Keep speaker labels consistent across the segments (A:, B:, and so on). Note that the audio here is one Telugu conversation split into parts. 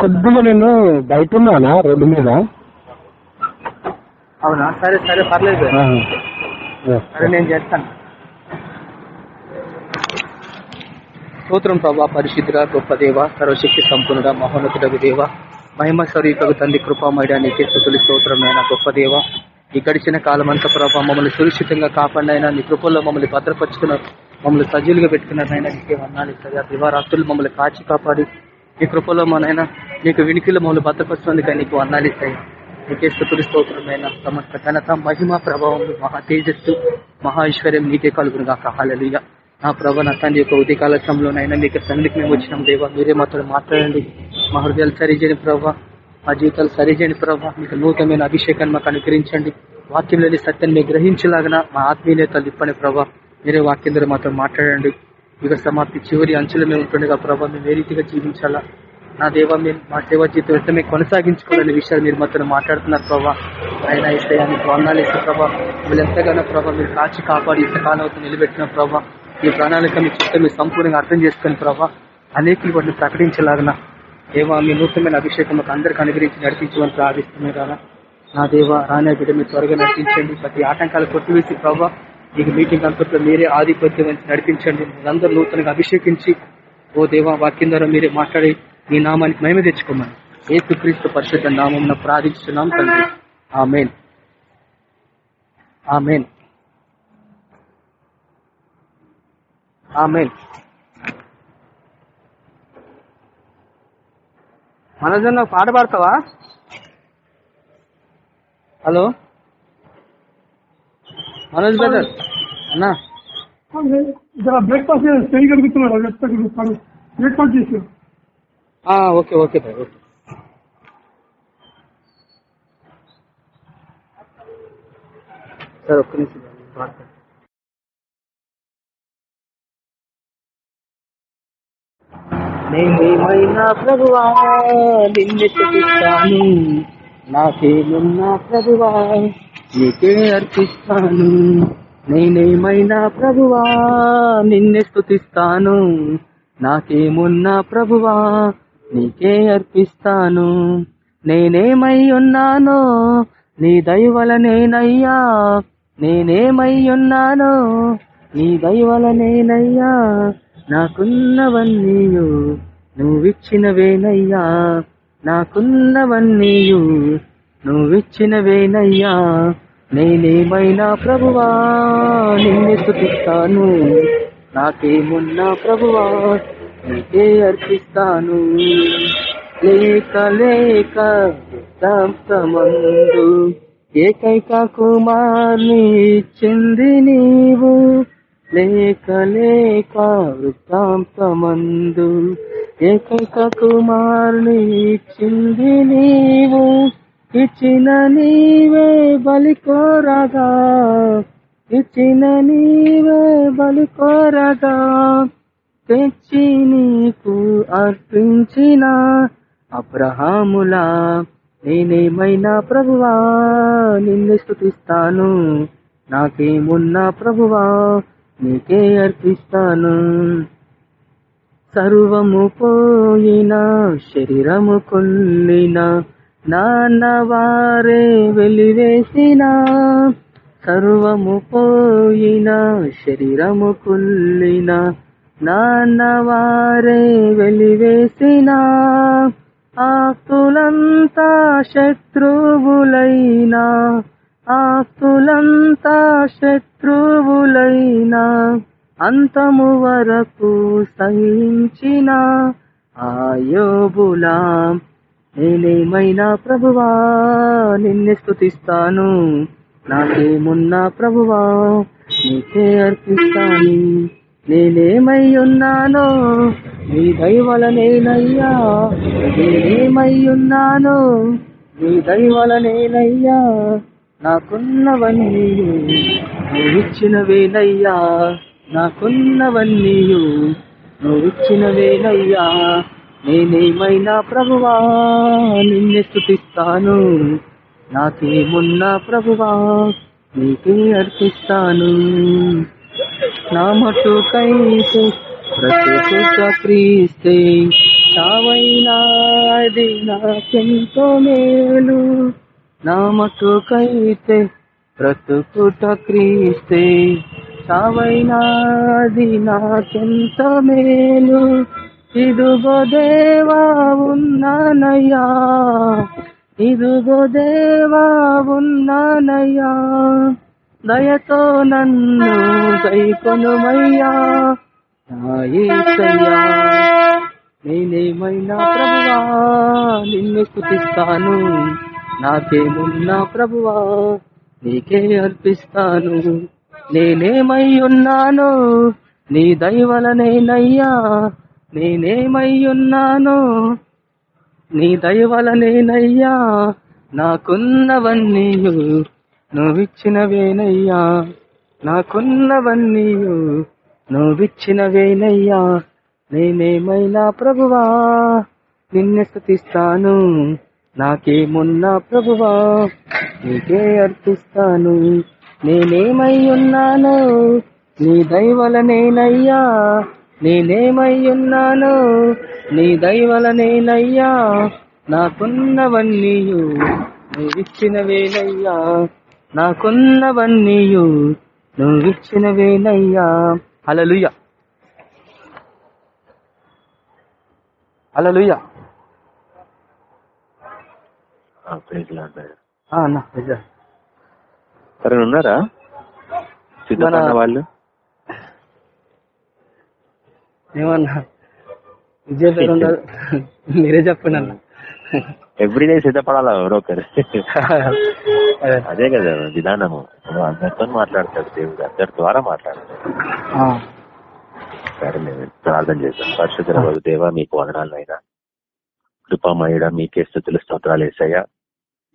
A: కొద్దిగా నేను బయట ఉన్నానా రోడ్డు మీద?
B: అవునా? సరే సరే పర్లేదు. సరే. నేను చేస్తాను. స్తోత్రం ప్రభా పరిశుద్ధుడ గొప్ప దేవ సర్వశక్తి సంపూర్ణుడ మహోన్నతుడకు దేవ మహిమ స్వరూపకు తండ్రి కృపామయుడ నీకే స్థుతులు స్తోత్రమైన గొప్ప దేవ. ఈ గడిచిన కాలం అంతా ప్రభావ మమ్మల్ని సురక్షితంగా కాపాడినైనా నీ కృపల్లో మమ్మల్ని భద్రపరుచుకున్నారు మమ్మల్ని సజీలుగా పెట్టుకున్నారైనా నీకే వర్ణాలు ఇస్తాయా దివారాత్రులు మమ్మల్ని కాచి కాపాడి నీ కృపలో మనైనా నీకు వినికిలో మమ్మల్ని భద్రపరుచుకుందుక నీకు అన్నాలిస్తాయి నీకే స్థుతులు స్తోత్రమైన సమస్త ఘనత మహిమ ప్రభావం మహా తేజస్సు మహాశ్వర్యం నీకే కలుగును కాక హాలలుయ నా ప్రభా నా తండ్రి యొక్క ఉదయకాల సమయంలోనైనా మీకు సన్నిధికి మేము వచ్చినాం దేవా. మీరే మాతో మాట్లాడండి. మా హృదయాలు సరిచేయని ప్రభా మా జీవితాలు సరిచేయని ప్రభా మీకు నూతనమైన అభిషేకాన్ని మాకు అనుగ్రహించండి. వాక్యంలోని సత్యాన్ని మీరు గ్రహించలాగన మా ఆత్మీయతలు ఇప్పని ప్రభా మీరే వాక్యం ద్వారా మాతో మాట్లాడండి. యుగ సమాప్తి చివరి అంచుల మీద ఉంటుండగా ప్రభావ మేము ఏ రీతిగా జీవించాలా? నా దేవ మేము మా సేవ జీవితం కొనసాగించుకోవాలనే విషయాలు మీరు మాత్రం మాట్లాడుతున్నారు ప్రభా. ఆయన ఇస్తే మీకు వందాలు ఇస్తే ప్రభావ మిమ్మల్ని ఎంతగానో ప్రభావ మీరు కాచి కాపాడి ఇంతకాలం అవుతుంది నిలబెట్టిన ప్రభా మీ ప్రణాళిక మీ చిత్తం మీరు సంపూర్ణంగా అర్థం చేసుకుని ప్రభా అనేకులు వాటిని ప్రకటించలాగన దేవా మీ నూతనమైన అభిషేకం మాకు అందరికీ అనుగ్రహించి నడిపించమని ప్రార్థిస్తున్నాయి కదా. నా దేవ రానే బిడ్డ మీరు త్వరగా నడిపించండి. ప్రతి ఆటంకాలు కొట్టివేసి ప్రభావ మీకు మీటింగ్ అంతట్లో మీరే ఆధిపత్యం వహించి నడిపించండి. అందరూ నూతనంగా అభిషేకించి ఓ దేవా వాక్యం ద్వారా మీరే మాట్లాడి మీ నామానికి మేమే తెచ్చుకోమని. ఏసు క్రీస్తు పరిషత్ నామం ప్రార్థించున్నాం తండ్రి. మేన్ ఆ ఆమెన్. మనోజన్ పాట పాడతావా? హలో? మనోజ్ బ్రదర్. అన్నా.
C: జర బ్రేక్ఫాస్ట్ చేయగలుగుతున్నాడు చెప్తాను బ్రేక్ఫాస్ట్ చేసి.
B: ఆ, okay okay bye okay. Sir ఒక్క నిమిషం నేనేమైనా ప్రభువా? నిన్ను స్థుతిస్తాను నాకేమున్నా ప్రభువా? నీకే అర్పిస్తాను. నేనేమైనా ప్రభువా? నిన్నే స్థుతిస్తాను నాకేమున్నా ప్రభువా? నీకే అర్పిస్తాను. నేనేమై ఉన్నానో? నీ దయవలనేనయ్యా నేనేమై ఉన్నానో? నీ దయవలనేనయ్యా నాకున్నవన్నీయు నువ్విచ్చినవేనయ్యా. నాకున్నవన్నీయు నువ్విచ్చినవేనయ్యా నేనేమైనా ప్రభువా? నిన్ను స్థుతిస్తాను నాకేమున్నా ప్రభువా? నీకే అర్పిస్తాను. లేక లేక వృత్తాంతమందు ఏకైక కుమార్ని చెంది నీవు. లేక లేక వృత్తాంతమందు ఏకైక కుమార్ని చింది నీవు. ఇచ్చిన నీవే బలి కోరగా ఇచ్చిన నీవే బలి కోరగా తెచ్చి నీకు అర్పించిన అబ్రహాములా నేనేమైనా ప్రభువా? నిన్ను స్థుతిస్తాను నాకేమున్నా ప్రభువా? నీకే అర్పిస్తాను. సర్వము పోయిన శరీరము కొల్లిన నాన్న వారే వెలివేసిన సర్వము పోయిన శరీరము కుల్లిన నాన్న వారే వెలివేసిన ఆస్తులంతా శత్రువులైనా ఆస్తులంతా శత్రువులైనా అంతము వరకు సహించిన ఆయోబులాం నేనేమైనా ప్రభువా? నిన్ను స్థుతిస్తాను నాకేమున్నా ప్రభువా? నీకే అర్పిస్తాను. నేనేమై ఉన్నానో నీ దయవల నేనయ్యా. నేనేమై ఉన్నానో నీ దయవల నేనయ్యా. నాకున్నవన్నీ నువ్విచ్చినవేనయ్యా. నాకున్నవన్నీ నువ్విచ్చినవేనయ్యా. నేనేమైనా ప్రభువా? నిన్ను స్థుతిస్తాను నాకేమున్నా ప్రభువా? నీకే అర్పిస్తాను. నా మటుకైతే ప్రతిష్ట క్రీస్తే. చావైనాది నాకెంతో మేలు. నా మటుకైతే ప్రతుకుట క్రీస్తే. చావైనాది నాకెంత మేలు. ఇదుగో దేవా ఉన్నానయ్యా. ఇదుగో దేవా ఉన్నానయ్యా. దయతో నన్ను కైకొనుమయ్యా నా నేనేమైనా ప్రభువా? నిన్ను కుతిస్తాను నాకేమున్నా ప్రభువా? నీకే అర్పిస్తాను. నేనేమై ఉన్నాను నీ దయవలనేనయ్యా నేనేమయ్యున్నానో ఉన్నాను నీ దయవలనేనయ్యా నాకున్నవన్నీయు నువ్విచ్చినవేనయ్యా నాకున్నవన్నీయు నువ్విచ్చినవేనయ్యా నేనేమైనా ప్రభువా నిన్ను స్థుతిస్తాను నాకేమున్నా ప్రభువా నీకే అర్పిస్తాను నేనేమై ఉన్నాను నీ దయవలనేనయ్యా నేనేమై ఉన్నాను నీ దయవలనేనయ్యా నాకున్నవన్నీ నువ్విచ్చినవేనయ్యా నాకున్నవన్నీ నువ్విచ్చినవేనయ్యా హలలుయ హలలుయ అన్న నిజం.
D: సరే ఉన్నారా? సిద్ధపడిన
B: మన-
D: వాళ్ళు?
B: ఏమన్నా? విజయ్ పేరు ఉండదు మీరే చెప్పండి అన్న.
D: ఎవ్రీడే సిద్ధపడాలా ఎవరో ఒకరు?
B: అదే.
D: కదా విధానము. అందరితో మాట్లాడతాడు దేవుడు అందరి ద్వారా మాట్లాడతాడు. సరే మేము ప్రార్థన చేద్దాం పరిశుద్ధ దేవా మీకు వదనాలు అయినా కృపామయుడ మీకే స్థుతులు స్తోత్రాలు వేసాయా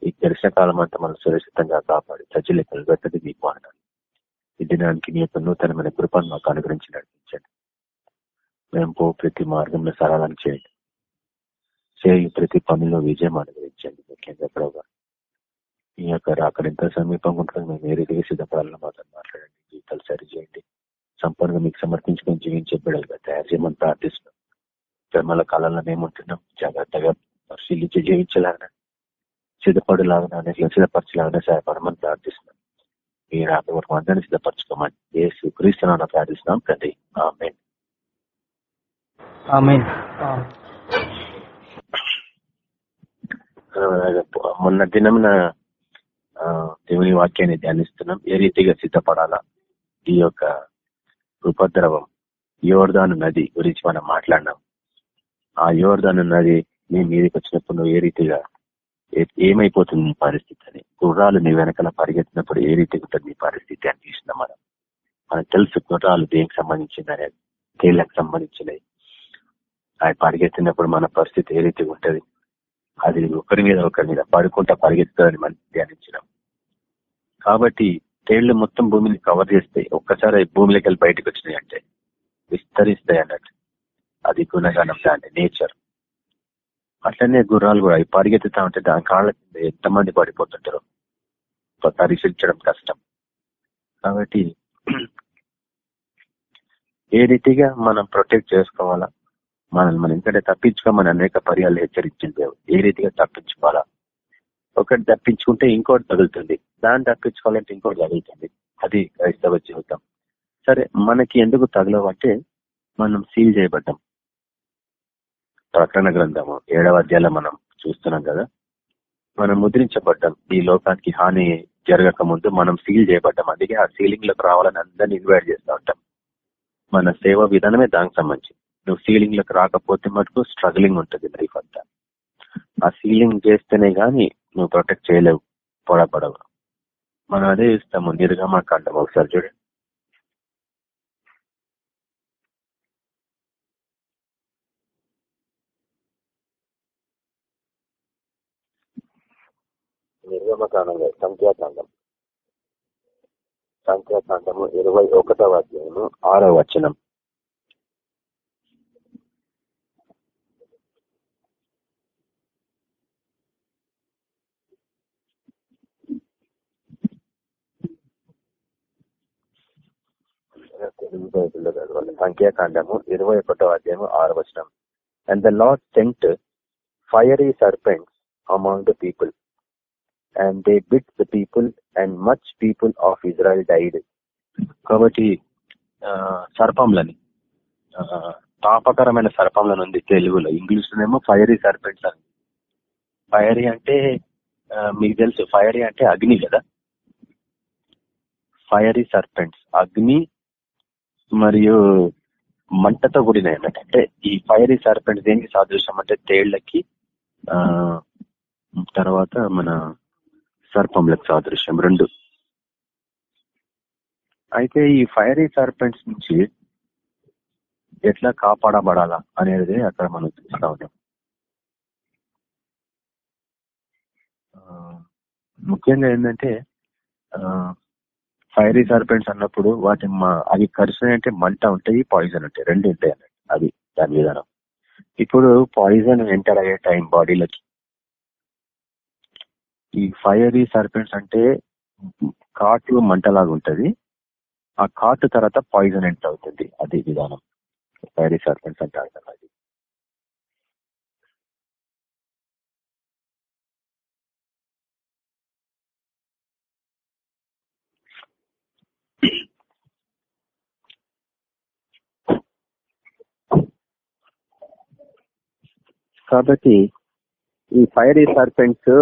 D: ఈ దర్శన కాలం అంతా మనం సురక్షితంగా కాపాడి సజ్జలు కలుగొట్టది మీకు వదనాలు. ఈ దినానికి మీ యొక్క నూతనమైన కృపను మాకు అనుగ్రహించి నడిపించండి. మేము పో ప్రతి మార్గంలో సరళం చేయండి. చేయి ప్రతి పనిలో విజయం అనుగ్రహించండి ముఖ్యంగా ప్రభావ ఈ యొక్క అక్కడ ఎంత సమీపంగా ఉంటుంది మేము ఏ రీతిగా సిద్ధపడాలని మాత్రం మాట్లాడండి జీవితాలు సరి చేయండి సంపూర్ణంగా మీకు సమర్పించుకొని జీవించే బిడ్డలుగా తయారు చేయమని ప్రార్థిస్తున్నాం. జన్మల కాలంలో మేముంటున్నాం జాగ్రత్తగా పరిశీలించి జీవించలాగా సిద్ధపడలాగా అనేక సిద్ధపరచలాగా సహాయపడమని ప్రార్థిస్తున్నాం. మీరు అక్కడ వరకు అందరినీ సిద్ధపరచుకోమని ఏ క్రీస్తున్నా ప్రార్థిస్తున్నాం తండ్రి. ఆమె మొన్న దినం దేవుని వాక్యాన్ని ధ్యానిస్తున్నాం. ఏ రీతిగా సిద్ధపడాలా? ఈ యొక్క ఉపద్రవం యోర్దాను నది గురించి మనం మాట్లాడినాం. ఆ యోర్దాను నది నీ మీదకి వచ్చినప్పుడు నువ్వు ఏ రీతిగా ఏమైపోతుంది నీ పరిస్థితి అని? గుర్రాలు నీ వెనకాల పరిగెత్తినప్పుడు ఏ రీతిగా ఉంటుంది నీ పరిస్థితి అని చూసినాం మనం. మనకు తెలుసు గుర్రాలు దేనికి సంబంధించింది అనేది తేళ్ళకు సంబంధించినవి. అవి పరిగెత్తినప్పుడు మన పరిస్థితి ఏ రీతిగా ఉంటుంది? అది ఒకరి మీద ఒకరి మీద పడుకుంటా పరిగెత్తుతుందని మనం ధ్యానించినాం. కాబట్టి తేళ్ళు మొత్తం భూమిని కవర్ చేస్తాయి ఒక్కసారి భూమిలోకి వెళ్ళి బయటకు వచ్చినాయి అంటే విస్తరిస్తాయి అన్నట్టు. అది గుణగణం దాని నేచర్. అట్లనే గుర్రాలు కూడా అవి పరిగెత్తుతా ఉంటే దాని కాళ్ళ కింద ఎంతమంది పడిపోతుంటారు పరిశీలించడం కష్టం. కాబట్టి ఏ రీతిగా మనం ప్రొటెక్ట్ చేసుకోవాలా? మనల్ని మనం ఎందుకంటే తప్పించుకోమని అనేక పర్యాలు హెచ్చరించింది దేవుడు. ఏ రీతిగా తప్పించుకోవాలా? ఒకటి తప్పించుకుంటే ఇంకోటి తగులుతుంది. దాన్ని తప్పించుకోవాలంటే ఇంకోటి తగులుతుంది. అది క్రైస్తవ జీవితం. సరే మనకి ఎందుకు తగలవంటే మనం సీల్ చేయబడ్డాం. ప్రకటన గ్రంథము ఏడవ అధ్యాయంలో మనం చూస్తున్నాం కదా. మనం ముద్రించబడ్డాం. ఈ లోకానికి హాని జరగక ముందు మనం సీల్ చేయబడ్డాం. అందుకే ఆ సీలింగ్లోకి రావాలని అందరినీ ఇన్వైట్ చేస్తూ ఉంటాం. మన సేవ విధానమే దానికి సంబంధించి నువ్వు సీలింగ్లకు రాకపోతే మటుకు స్ట్రగ్లింగ్ ఉంటుంది లైఫ్ అంతా. ఆ సీలింగ్ చేస్తేనే గాని నువ్వు ప్రొటెక్ట్ చేయలేవు పొడపడవు. మనం అదే ఇస్తాము నిర్గమకాండం ఒకసారి చూడండి నిర్గమకాండం సంఖ్యాకాండం సంఖ్యాకాండము ఇరవై ఒకటవ అధ్యాయము ఆరో వచనం. తెలుగు బైబుల్లో చదవాలి సంఖ్యాకాండము ఇరవై ఒకటో అధ్యాయము ఆరు వచనం. And the Lord sent fiery serpents among the people and they bit the people and much people of Israel died కాబట్టి సర్పంలని తాపకరమైన సర్పంలను ఉంది తెలుగులో ఇంగ్లీష్ లోనేమో ఫైరీ సర్పెంట్స్ అని. ఫైరీ అంటే మీకు తెలుసు ఫైరీ అంటే అగ్ని కదా? ఫైరీ సర్పెంట్స్ అగ్ని మరియు మంటతో కూడినాయి అన్నట్టు అంటే ఈ ఫైరీ సర్పెంట్స్ దేనికి సాదృశ్యం అంటే తేళ్ళకి ఆ తర్వాత మన సర్పంలకు సాదృశ్యం రెండు. అయితే ఈ ఫైరీ సర్పెంట్స్ నుంచి ఎట్లా కాపాడబడాలా అనేది అక్కడ మనం చూస్తా ఉన్నాం. ముఖ్యంగా ఏంటంటే ఫైరీ సర్పెంట్స్ అన్నప్పుడు వాటి మ- అవి అంటే మంట ఉంటాయి పాయిజన్ ఉంటాయి. రెండు ఉంటాయి అన్నట్టు అది దాని విధానం. ఇప్పుడు పాయిజన్ ఎంటర్ అయ్యే టైం బాడీలోకి ఈ ఫైరీ సర్పెంట్స్ అంటే కాటు మంటలాగా ఉంటది. ఆ కాటు తర్వాత పాయిజన్ ఎంటర్ అవుతుంది. అది విధానం. ఫైరీ సర్పెంట్స్ అంటే అర్థం అది. కాబట్టి ఈ ఫైరీ సర్పెంట్స్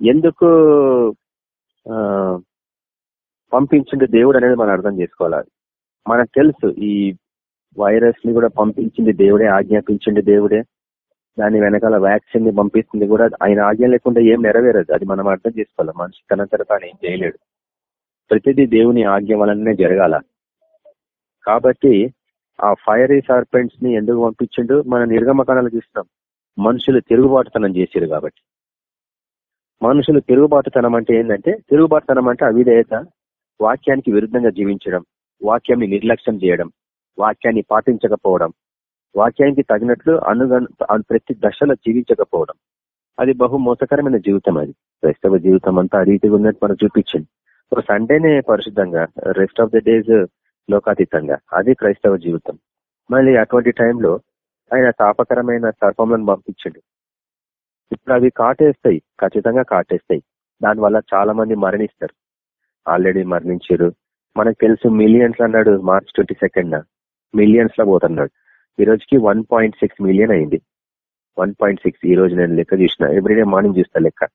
D: ఎందుకు పంపించింది దేవుడు అనేది మనం అర్థం చేసుకోవాలి. మనకు తెలుసు ఈ వైరస్ని కూడా పంపించింది దేవుడే ఆజ్ఞాపించింది దేవుడే. దాని వెనకాల వ్యాక్సిన్ని పంపిస్తుంది కూడా ఆయన ఆజ్ఞ లేకుండా ఏం నెరవేరదు. అది మనం అర్థం చేసుకోవాలి. మనిషి తనంతట తాను ఏం చేయలేడు. ప్రతిదీ దేవుని ఆజ్ఞ వలననే జరగాల. కాబట్టి ఆ ఫైరీ సర్పెంట్స్ని ఎందుకు పంపించిండు మన నిర్గమకాణాలు చూస్తున్నాం మనుషులు తిరుగుబాటుతనం చేశారు కాబట్టి. మనుషులు తిరుగుబాటుతనం అంటే ఏంటంటే తిరుగుబాటుతనం అంటే అవిధేయత వాక్యానికి విరుద్ధంగా జీవించడం వాక్యాన్ని నిర్లక్ష్యం చేయడం వాక్యాన్ని పాటించకపోవడం వాక్యానికి తగినట్లు అనుగణ ప్రతి దశలో జీవించకపోవడం. అది బహు మోసకరమైన జీవితం అది. క్రైస్తవ జీవితం అంతా ఆ రీతిగా ఉన్నట్టు మనం చూపించింది. ఒక సండేనే పరిశుద్ధంగా రెస్ట్ ఆఫ్ ద డేస్ లోకాతీతంగా. అది క్రైస్తవ జీవితం. మళ్ళీ అటువంటి టైంలో ఆయన తాపకరమైన సర్పంలను పంపించండు. ఇప్పుడు అవి కాటేస్తాయి ఖచ్చితంగా కాటేస్తాయి. దానివల్ల చాలా మంది మరణిస్తారు. ఆల్రెడీ మరణించారు. మనకు తెలుసు మిలియన్స్ అన్నాడు మార్చ్ ట్వంటీ సెకండ్ మిలియన్స్లో పోతున్నాడు. ఈ రోజుకి వన్ పాయింట్ సిక్స్ మిలియన్ అయింది. వన్ పాయింట్ సిక్స్ ఈ రోజు నేను లెక్క చూసిన. ఎవ్రీడే మార్నింగ్ చూస్తా లెక్క.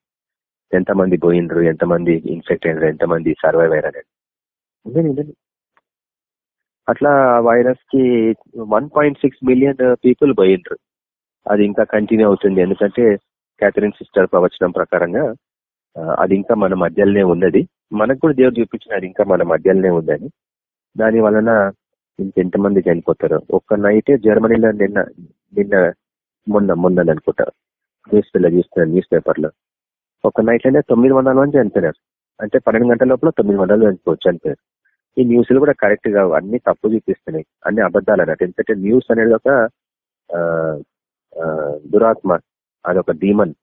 D: ఎంతమంది పోయినరు ఎంతమంది ఇన్ఫెక్ట్ అయినరు ఎంతమంది సర్వైవ్ అయ్యారు అనేది. అట్లా వైరస్కి one point six million people పోయినరు అది ఇంకా కంటిన్యూ అవుతుంది. ఎందుకంటే క్యాథరిన్ సిస్టర్ ప్రవచనం ప్రకారంగా అది ఇంకా మన మధ్యలోనే ఉన్నది. మనకు కూడా దేవుడు చూపించిన అది ఇంకా మన మధ్యలోనే ఉందని. దాని వలన ఇంకెంతమంది చనిపోతారు. ఒక్క నైటే జర్మనీలో నిన్న నిన్న మొన్న మొన్న అనుకుంటా. న్యూస్లో చూస్తున్నాను న్యూస్ పేపర్లో ఒక నైట్లోనే తొమ్మిది వందల మంది చనిపోయినారు. అంటే పన్నెండు గంటల లోపల తొమ్మిది వందలు చనిపోవచ్చు చనిపోయారు. ఈ న్యూస్లు కూడా కరెక్ట్గా అన్ని తప్పు చూపిస్తున్నాయి. అన్ని అబద్ధాలు అన్నట్టు. ఎందుకంటే న్యూస్ అనేది ఒక దురాత్మ. అదొక డీమన్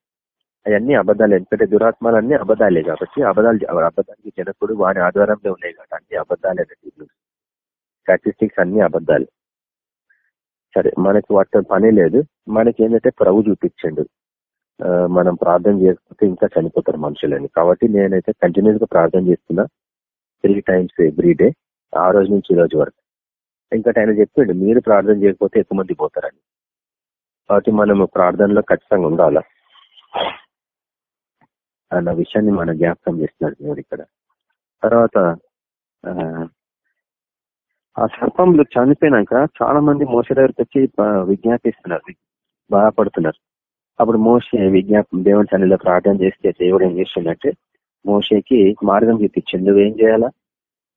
D: అవన్నీ అబద్ధాలు. ఎందుకంటే దురాత్మలు అన్ని అబద్ధాలే కాబట్టి అబద్ధాలు అబద్ధానికి జనకుడు వారి ఆధారంలో ఉన్నాయి కాబట్టి అన్ని అబద్ధాలే స్టాటిస్టిక్స్ అన్ని అబద్ధాలు. సరే మనకి వాటితో పని లేదు. మనకి ఏంటంటే ప్రభు చూపించండు. మనం ప్రార్థన చేయకపోతే ఇంకా చనిపోతారు మనుషులని. కాబట్టి నేనైతే కంటిన్యూస్గా ప్రార్థన చేస్తున్నా. త్రీ టైమ్స్ ఎవ్రీ డే ఆ రోజు నుంచి ఈ రోజు వరకు. ఇంకా ఆయన చెప్పిండు మీరు ప్రార్థన చేయకపోతే ఎక్కువ మంది పోతారని. కాబట్టి మనము ప్రార్థనలో ఖచ్చితంగా ఉండాలా? అన్న విషయాన్ని మనం జ్ఞాపకం చేస్తున్నాడు దేవుడు ఇక్కడ. తర్వాత ఆ, సర్పంలు చనిపోయినాక చాలా మంది మోస దగ్గరికి వచ్చి విజ్ఞాపిస్తున్నారు బాధపడుతున్నారు. అప్పుడు మోసే విజ్ఞాపం దేవుని సన్నిధిలో ప్రార్థన చేస్తే దేవుడు ఏం చేస్తుందంటే మోసేకి మార్గం చూపించింది నువ్వేం చేయాలా?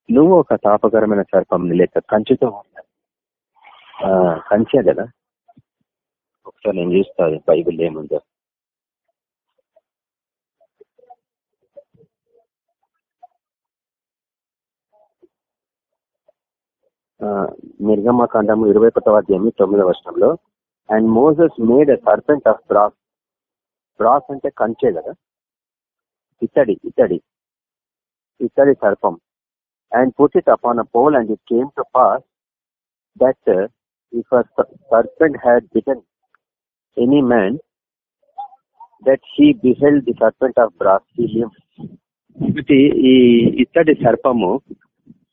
D: నువ్వు ఒక తాపకరమైన సర్పం లేక కంచుతో కంచే కదా? ఒకసారి నేను చూస్తా బైబిల్ ఏముందో. నిర్గమకాండము ఇరవై ఒకటవ అధ్యాయం తొమ్మిదవ వర్షంలో and Moses made a serpent of brass brass అంటే కంచే కదా? ఇతడి ఇతడి ఇతడి సర్పం. And put it upon a pole and it came to pass that if serpent had bitten any man that he beheld the serpent of బ్రాసిలియం ఇది ఈ ఇత్తడి సర్పము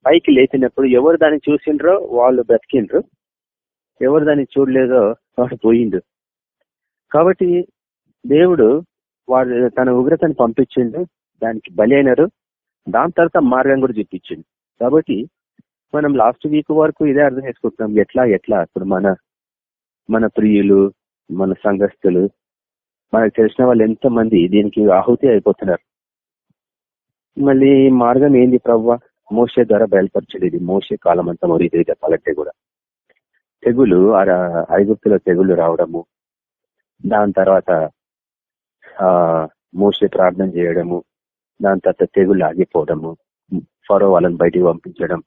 D: పైకి లేచినప్పుడు ఎవరు దాన్ని చూసిండ్రో? వాళ్ళు బ్రతికిండ్రు. ఎవరు దాన్ని చూడలేదో వాడు పోయిండు. కాబట్టి దేవుడు వాడు తన ఉగ్రతను పంపించిండు దానికి బలి అయినారు. దాని తర్వాత మార్గం కూడా చూపించిండు. కాబట్టి మనం లాస్ట్ వీక్ వరకు ఇదే అర్థం చేసుకుంటున్నాం. ఎట్లా ఎట్లా? ఇప్పుడు మన మన ప్రియులు మన సంఘస్థులు మనకు తెలిసిన వాళ్ళు ఎంతో మంది దీనికి ఆహుతి అయిపోతున్నారు. మళ్ళీ మార్గం ఏంది ప్రవ్వ? మోసే ద్వారా బయలుపరచలేదు. ఇది మోసే కాలం అంతా మరి ఇది చెప్పాలంటే కూడా. తెగులు ఐగుప్తులో తెగులు రావడము దాని తర్వాత ఆ మోసే ప్రార్థన చేయడము దాని తర్వాత తెగులు ఆగిపోవడము ఫరో వాళ్ళని బయటికి పంపించడం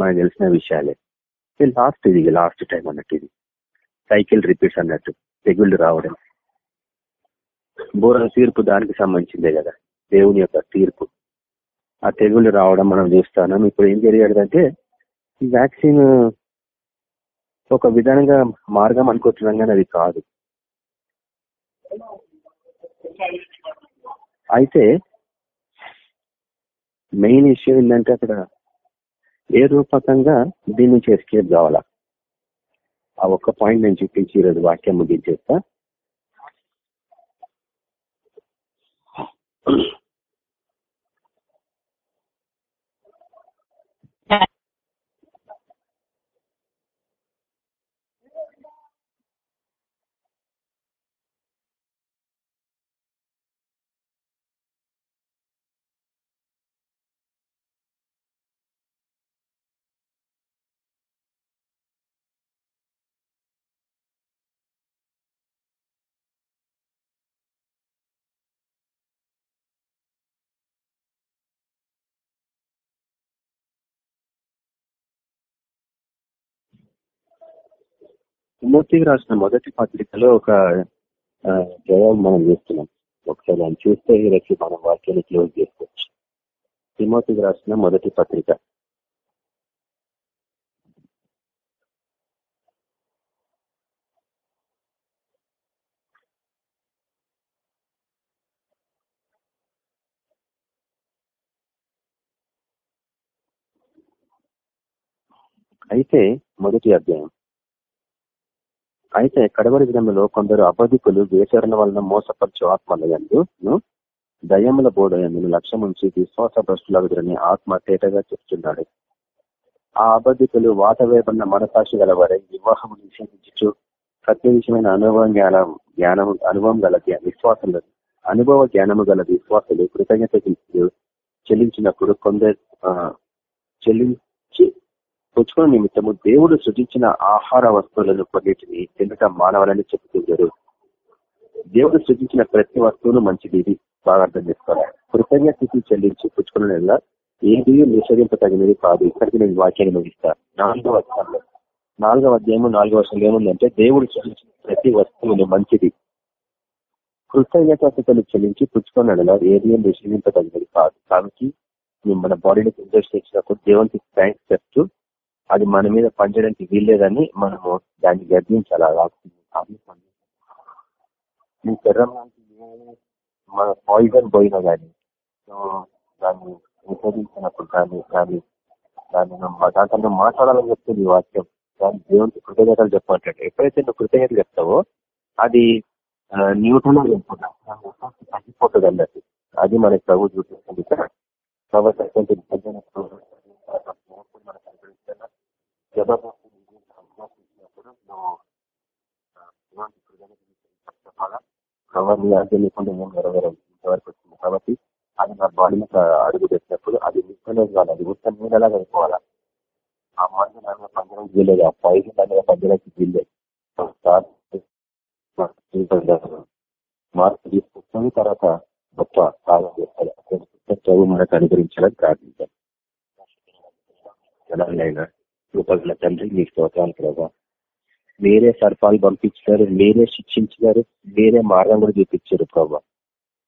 D: మనకు తెలిసిన విషయాలే. ఇది లాస్ట్ ఇది లాస్ట్ టైం అన్నట్టు ఇది. సైకిల్ రిపీట్స్ అన్నట్టు తెగుళ్ళు రావడం. బోర తీర్పు దానికి సంబంధించిందే కదా దేవుని యొక్క తీర్పు. ఆ తెగుళ్ళు రావడం మనం చూస్తున్నాం. ఇప్పుడు ఏం జరిగేదంటే ఈ వ్యాక్సిన్ ఒక విధానంగా మార్గం అనుకుంటున్నాం కానీ అది కాదు. అయితే మెయిన్ ఇష్యూ ఏంటంటే అక్కడ ఏ రూపకంగా దీని నుంచి ఎస్కేప్ కావాలా? ఆ ఒక్క పాయింట్ నేను చూపించి ఈరోజు వాక్యం ముగించేస్తా. తిమోతికి రాసిన మొదటి పత్రికలో ఒక జవాబు మనం చేస్తున్నాం. ఒకసారి దాన్ని చూస్తే ఈరోజు మనం వాక్యాన్ని క్లోజ్ చేసుకోవచ్చు. తిమోతికి రాసిన మొదటి పత్రిక. అయితే మొదటి అధ్యాయం. అయితే కడవరి దినంలో కొందరు అబధికులు వేచరణ వలన మోసపరచు ఆత్మలయందు దయముల బోధయందును లక్ష్యం ఉంచి విశ్వాస భ్రష్టులగుదరని ఆత్మ తేటగా చెప్తున్నాడు. ఆ అబద్ధికులు వాత మనసాక్షి గల వారే వివాహం నిషేధించు సత్య విషయమైన అనుభవ జ్ఞానం జ్ఞానం అనుభవం గల విశ్వాసం అనుభవ జ్ఞానము గల విశ్వాసులు కృతజ్ఞత చెల్లించినప్పుడు కొందరు చెల్లించి పుచ్చుకున్న నిమిత్తము దేవుడు సృజించిన ఆహార వస్తువులను కొన్నిటిని తినట మానవాలని చెబుతున్నారు దేవుడు సృజించిన ప్రతి వస్తువును మంచిది ఇది. బాగా అర్థం చేసుకోవాలి. కృతజ్ఞ స్థితి చెల్లించి పుచ్చుకున్న ఏది నిషేధింపదగినది కాదు. ఇక్కడికి నేను వాక్యాన్ని ముగిస్తా. నాలుగో అధ్యాయంలో నాలుగవ అధ్యాయము నాలుగో వర్షంలో ఏముందంటే దేవుడు సృజించిన ప్రతి వస్తువును మంచిది. కృతజ్ఞత కృతజ్ఞతలు చెల్లించి పుచ్చుకున్న ఏది నిషేధింపదగినది కాదు. కాబట్టి మన బాడీని ఇంజెక్ట్ చేసినప్పుడు దేవునికి థ్యాంక్స్ చెప్తూ అది మన మీద పనిచేయడానికి వీల్లేదని మనము దాన్ని గర్జించాలి ఈ శరీరం మన పాయిజన్ పోయినా కానీ దాన్ని నిషేధించినప్పుడు దాన్ని దాన్ని దాన్ని దాంట్లో మాట్లాడాలని చెప్తుంది వాక్యం. దాన్ని దేవునికి కృతజ్ఞతలు చెప్పాలంటే ఎప్పుడైతే నువ్వు కృతజ్ఞతలు చెప్తావో అది న్యూట్రల్ తగ్గిపోతుంది అన్నట్టు. అది మనకి ప్రభు చూపిస్తుంది. కాబట్టి జబర్దస్త్ సంభాషించినప్పుడు నువ్వు ఆజ్ఞ లేకుండా ఏం నెరవేరం ఇంతవరకు వచ్చింది కాబట్టి అది నా బాడీ మీద అడుగు పెట్టినప్పుడు అది నిక్కలేదు కాదు అది ఉత్తమ ఎలా అయిపోవాలా ఆ మందు నాన్న పంజరం వీలేదు ఆ పాయిజన్ నాన్న పంజరానికి వీల్లేదు మార్పు తీసుకొచ్చిన తర్వాత గొప్ప సాగం చేస్తారు మనకు అనుగ్రహించాలని ప్రార్థించాలి ఎలాగైనా కృపగల తండ్రి మీకు స్తోత్రాలు ప్రభా. మీరే సర్పాలు పంపించారు మీరే శిక్షించినారు మీరే మార్గం కూడా చూపించారు ప్రభా.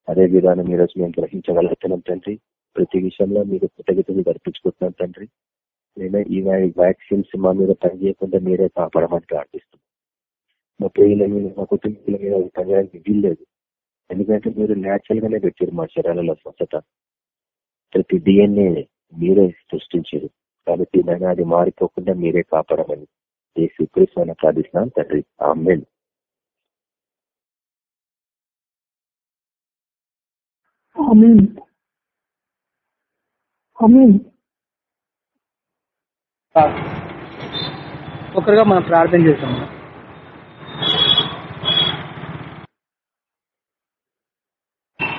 D: అదే విధానం ఈ రోజు మేము గ్రహించగలుగుతున్నాం తండ్రి. ప్రతి విషయంలో మీరు కృతజ్ఞతలు గర్పించుకుంటున్నాం తండ్రి. నేను ఈ వ్యాక్సిన్స్ మా మీద పనిచేయకుండా మీరే కాపాడమని ప్రార్థిస్తున్నాం. మా పిల్లల మీద మా కుటుంబీకుల మీద అది పనిచేయడానికి వీల్లేదు ఎందుకంటే మీరు న్యాచురల్ గానే పెట్టారు మా శరీరాలలో స్వచ్ఛత ప్రతి డిఎన్ఏ మీరే సృష్టించారు. కాబట్టి నేను అది మారిపోకుండా మీరే కాపాడమని ఏ సుప్రీమైన ప్రార్థిస్తున్నాను తండ్రి. ఆమెన్.
C: ఆమీన్. ఆమీన్.
B: ఒకరుగా మనం ప్రార్థన చేస్తాం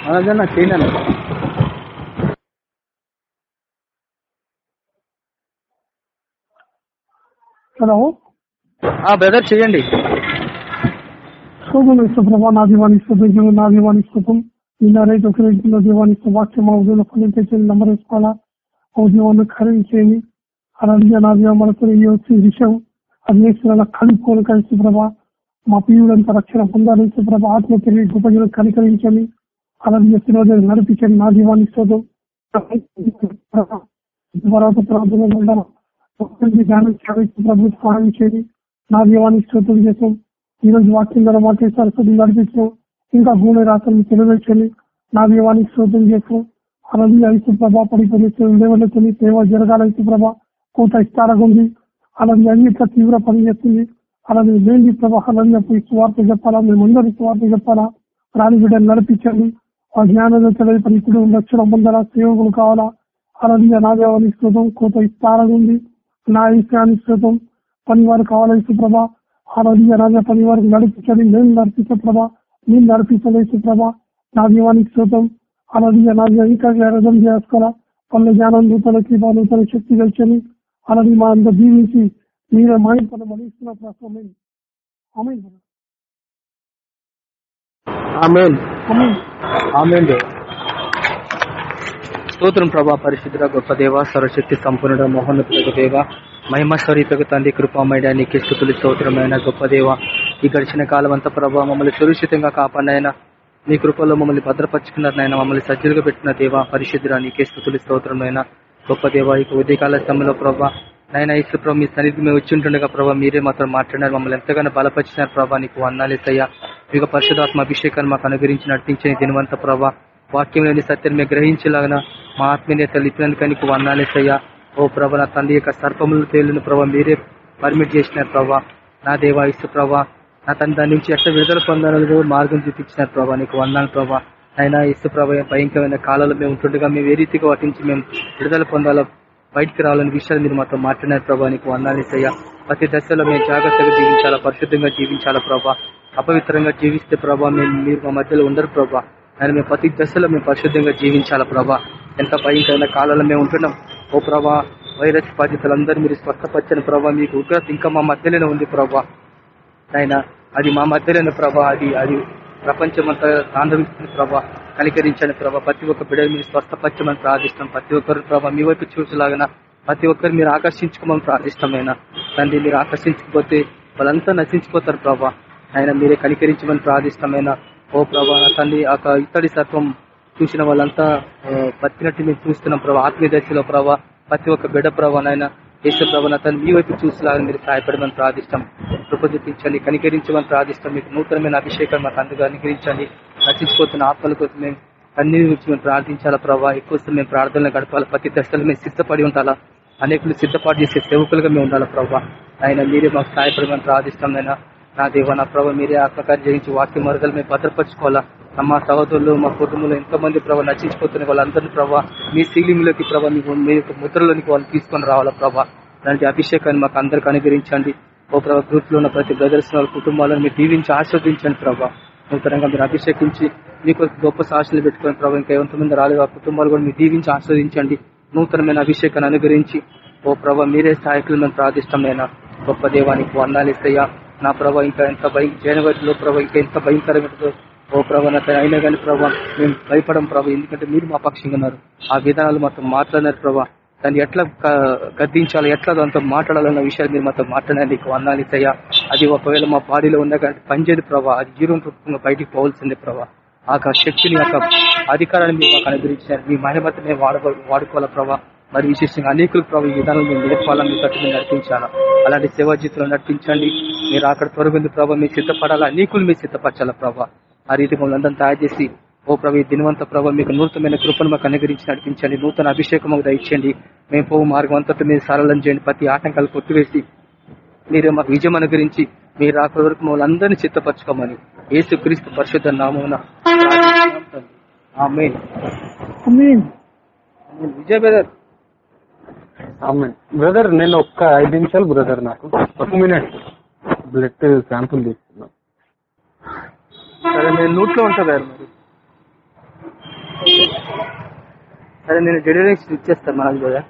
B: అలాగే చేయను
C: హలో.
B: బ్రదర్ చేయండి.
C: శోభన ప్రభా నా దీవానికి శుభం నా దీవానికి శుభం ఇలా రైతు ఒక రైతులో దీవానికి వాక్యం అవధులు ఫలించేసి నంబర్ వేసుకోవాలా ఓ దీవాన్ని ఖరీదించేయండి అలాగే నా దీవం మనకు ఈ వచ్చే విషయం అన్వేషణ కలుపుకొని కలిసి ప్రభా మా పిల్లలంతా రక్షణ పొందాలి ప్రభా ఆత్మ తిరిగి గొప్ప జనం కనికరించండి అలాగే నడిపించండి నా దీవానికి శోధం తర్వాత ప్రార్థన ఉండాలి ధ్యానం ప్రభుత్వం సహాయం చేయండి. నా దీవానికి శోధం చేసాం ఈ రోజు వాక్యం ద్వారా మాకే సరస్వతి నడిపించాం ఇంకా భూమి రాత్రులు తెలియచండి నా దీవానికి శోధం చేసాం అలాగే ఐసు ప్రభా పడిపోయి లేవలెత్తి సేవ జరగాలి ప్రభా కోత ఇస్తారగా ఉంది అలాగే అన్నిట్లో తీవ్ర పనిచేస్తుంది అలాగే లేని ప్రభావాలన్నీ పోయి స్వార్థ చెప్పాలా? మేమందరూ స్వార్థ చెప్పాలా? ప్రాణి బిడ్డలు నడిపించండి. ఆ జ్ఞానంలో తెలియదు పని ఇప్పుడు లక్షల ముందర సేవకులు కావాలా? అలాగే నా దేవానికి శోధం కోత ఇస్తారగా ఉంది నా ఇష్టానికి శోధం పని వారు కావాలని ప్రభా అలాగే రాజా పని వారికి నడిపించండి నేను నడిపించే ప్రభా నేను నడిపించలేదు ప్రభా నా దీవానికి శోతం అలాగే నా ఇంకా అర్థం చేసుకోవాలా పనుల జ్ఞానం నూతన కృప నూతన శక్తి కలిచని అలాగే మా అంత జీవించి మీరే మా ఇంట్లో మనిస్తున్న ప్రశ్న
B: ఆమెన్ ఆమెన్ దేవ స్తోత్రం ప్రభా పరిశుద్ధ గొప్ప దేవ సర్వశక్తి సంపూర్ణ మహోన్నతులకు దేవ మహిమ స్వరూపకు తండ్రి కృపామైన నీకు స్థుతులు స్తోత్రమైన గొప్ప దేవ. ఈ గడిచిన కాలం అంతా ప్రభావ మమ్మల్ని సురక్షితంగా కాపాడినైనా మీ కృపలో మమ్మల్ని భద్రపరుచుకున్నారనైనా మమ్మల్ని సజ్జలుగా పెట్టిన దేవ పరిశుద్ధుల నీకే స్థుతులు స్తోత్రమైన గొప్ప దేవ ఇక ఉదయకాల సమయంలో ప్రభా నైనా ఇసు ప్రభు మీ సన్నిధి మేము వచ్చి ఉంటుండగా ప్రభావ మీరే మాత్రం మాట్లాడినారు మమ్మల్ని ఎంతగానో బలపరిచినారు ప్రభా నీకు వందాలేసయ్యా మీకు పరిశుధాత్మ అభిషేకాన్ని మాకు అనుగ్రహించి నడిపించిన దినవంత ప్రభా వాక్యంలోని సత్యం మేము గ్రహించలాగిన మా ఆత్మీయత లిపినందుకు నీకు వందాలేసయ్యా ఓ ప్రభ నా తండ్రి యొక్క సర్పములు తేలిన ప్రభావ మీరే పర్మిట్ చేసినారు ప్రభా. నా దేవా ఇసు ప్రభా నా తండ్రి దాని నుంచి ఎట్లా విడుదల పొందాలని మార్గం చూపించినారు ప్రభా. నీకు వందాలు ప్రభా. అయినా ఇసు ప్రభ భయంకరమైన కాలంలో మేము ఉంటుండగా మేము ఏ రీతిగా వాటి నుంచి మేము విడుదల పొందాలో బయటికి రావాలని విషయాలు మీరు మాతో మాట్లాడినారు ప్రభా. నీకు వందాలేసయ్యా ప్రతి దశలో మేము జాగ్రత్తగా జీవించాలా పరిశుద్ధంగా జీవించాలా ప్రభా. అపవిత్రంగా జీవిస్తే ప్రభా మేము మీరు మా మధ్యలో ఉండరు ప్రభా. ఆయన మేము ప్రతి దశలో మేము పరిశుద్ధంగా జీవించాలా ప్రభా. ఎంత భయంకరమైన కాలంలో మేము ఉంటున్నాం. ఓ ప్రభా వైరస్ బాధితులందరూ మీరు స్వస్థపరిచిన ప్రభా. మీకు ఉగ్రత ఇంకా మా మధ్యలోనే ఉంది ప్రభా. ఆయన అది మా మధ్యలోనే ప్రభా. అది అది ప్రపంచమంతా ఆందోళిస్తుంది ప్రభా. కనికరించండి ప్రభా. ప్రతి ఒక్క బిడ్డలు మీరు స్వస్థపరచమని ప్రార్థిస్తాం ప్రతి ఒక్కరు ప్రభా మీ వైపు చూసలాగిన ప్రతి ఒక్కరు మీరు ఆకర్షించుకోమని ప్రార్థిష్టమైన తండ్రి మీరు ఆకర్షించకపోతే వాళ్ళంతా నశించిపోతారు ప్రభా. ఆయన మీరే కనికరించమని ప్రార్థిష్టమైన ఓ ప్రభా తండ్రి ఆ ఇత్తడి సత్వం చూసిన వాళ్ళంతా బతికినట్టు మేము చూస్తున్నాం ప్రభా. ఆత్మీయ దశలో ప్రభా ప్రతి ఒక్క బిడ్డ ప్రభావ నాయన దేశ ప్రభావ తను మీ వైపు చూసేలాగా మీరు సహాయపడమని ప్రార్థిస్తాం కృపజపించండి కనికరించమని ప్రార్థిస్తాం మీకు నూతనమైన అభిషేకం మాకు అందుకు అనుకరించండి రచించిపోతున్న ఆత్మల కోసం మేము అన్ని గురించి మేము ప్రార్థించాలా ప్రభావ ఎక్కువ మేము ప్రార్థనలు గడపాలి? ప్రతి దశలో మేము సిద్ధపడి ఉండాలా? అనేకులు సిద్ధపాటు చేసే సేవకులుగా మేము ఉండాలా ప్రభావ ఆయన మీరే మాకు సహాయపడమని ప్రార్థిస్తాం అయినా నా దేవ నా ప్రభావ మీరే ఆత్మకార్యం జయించి వాక్య మరుగలు మేము భద్రపరచుకోవాలా? మా సహోదరులు మా కుటుంబంలో ఎంతో మంది ప్రభావ నచ్చించిపోతున్న వాళ్ళందరినీ ప్రభావ మీ సీలింగ్లోకి ప్రభావ మీ యొక్క ముద్రలోనికి వాళ్ళు తీసుకొని రావాలా ప్రభావ దానికి అభిషేకాన్ని మాకు అందరికి అనుగ్రహించండి. ఓ ప్రభావ గ్రూప్లో ఉన్న ప్రతి బ్రదర్స్ వాళ్ళ కుటుంబాలను మీరు దీవించి ఆస్వాదించండి ప్రభావ నూతనంగా మీరు అభిషేకించి మీకు గొప్ప సాక్షులు పెట్టుకుని ప్రభావ ఇంకా ఎంతమంది రాలేదు ఆ కుటుంబాలు కూడా మీరు దీవించి ఆస్వాదించండి నూతనమైన అభిషేకాన్ని అనుగ్రహించి ఓ ప్రభావ మీరే సహాయకులు మేము ప్రార్థిష్టమైన గొప్ప దేవానికి వర్ణాలు ఇస్తాయా నా ప్రభావ ఇంకా ఎంత భయం? జనవరిలో ప్రభావ ఇంకా ఎంత భయంకరమైన ఓ ప్రభా నా అయినా కానీ ప్రభా మేము భయపడం ప్రభా ఎందుకంటే మీరు మా పక్షంగా ఉన్నారు. ఆ విధానాలు మాతో మాట్లాడినారు ప్రభా. దాన్ని ఎట్లా గద్దించాలి ఎట్లా దాంతో మాట్లాడాలన్న విషయాలు మీరు మాతో మాట్లాడాలి నీకు అన్నాలి సయ్యా అది ఒకవేళ మా బాడీలో ఉన్నా కానీ పనిచేది ప్రభా. అది జీవం రూపంగా బయటికి పోవాల్సిందే ప్రభా. ఆ శక్తిని యొక్క అధికారాన్ని మీరు మాకు అనుగ్రహించారు మీ మహిమత మేము వాడుకోవాలా ప్రభా. మరి విశేషంగా అనేకులు ప్రభావ విధానం మేము నేర్పాలని మీ తట్టు మీరు నడిపించాలా. అలాంటి సేవా జీవితంలో నడిపించండి. మీరు అక్కడ త్వరగుంది ప్రభావ మీరు సిద్ధపడాలా? అనేకులు మీరు సిద్ధపరచాలా ప్రభావ ఆ రీతి మమ్మల్ని అందరం తయారు చేసి ఓ ప్రభు దినవంత ప్రభావ మీకు నూతనమైన కృపను మాకు అనుగరించి నడిపించండి. నూతన అభిషేకం మాకు దయచేయండి. మేము పోవు మార్గం అంతటా మీరు సరళం చేయండి. ప్రతి ఆటంకాలు కొట్టివేసి మీరు మాకు విజయం అనుగ్రహించి మీరు ఆ వరకు మమ్మల్ని అందరినీ చిత్తపరచుకోమని యేసు క్రీస్తు పరిశుద్ధ నామమున విజయ్ బ్రదర్.
A: బ్రదర్ నేను ఒక్క ఐదు నిమిషాలు బ్రదర్ నాకు. ఒక మినిట్. బ్లడ్ శాంపుల్ తీసుకున్నా.
B: సరే నేను నూట్లో ఉంటా గారు మరి? సరే నేను డెలివరీ ఇచ్చేస్తాను మనకు కదా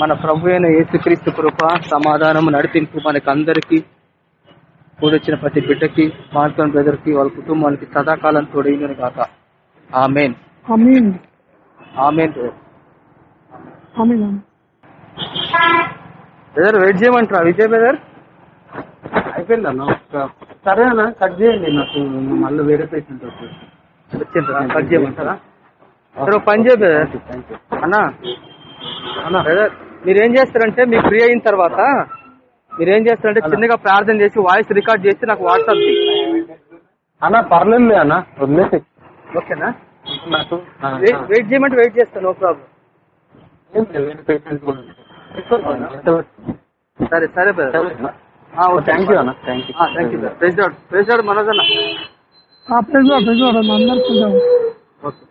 B: మన ప్రభు అయిన యేసుక్రీస్తు కృప సమాధానం నడిపింపు మనకి అందరికి కూడొచ్చిన ప్రతి బిడ్డకి మార్కన్ బ్రదర్కి వాళ్ళ కుటుంబానికి సదాకాలం తోడైన కాక ఆమెన్.
C: అమీన్
B: ఆమెన్ బ్రదర్. వెయిట్ చేయమంటారా? విజయ్ బ్రదర్?
A: అయిపోయిందన్న. ఒక్క సరే అన్న కట్ చేయండి నాకు మళ్ళీ వేరే పేషెంట్
B: వచ్చిండ్రా కట్ చేయమంటారా? సరే ఒక పని
A: యూ
B: అన్నా అన్నా. మీరేం చేస్తారంటే మీకు ఫ్రీ అయిన తర్వాత మీరేం చేస్తారంటే చిన్నగా ప్రార్థన చేసి వాయిస్ రికార్డ్ చేసి నాకు వాట్సాప్
A: అన్న పర్లేదు అన్న వదిలేసి.
B: ఓకేనా? వెయిట్ చేయమంటే వెయిట్ చేస్తాను నో ప్రాబ్లం. సరే సరే బ్రదర్
A: థ్యాంక్ యూ అన్న. Thank you
B: thank you president president Manoj అన్న.
C: ఆ ప్రజలు ప్రజలు అందరికీ
B: ఓకే.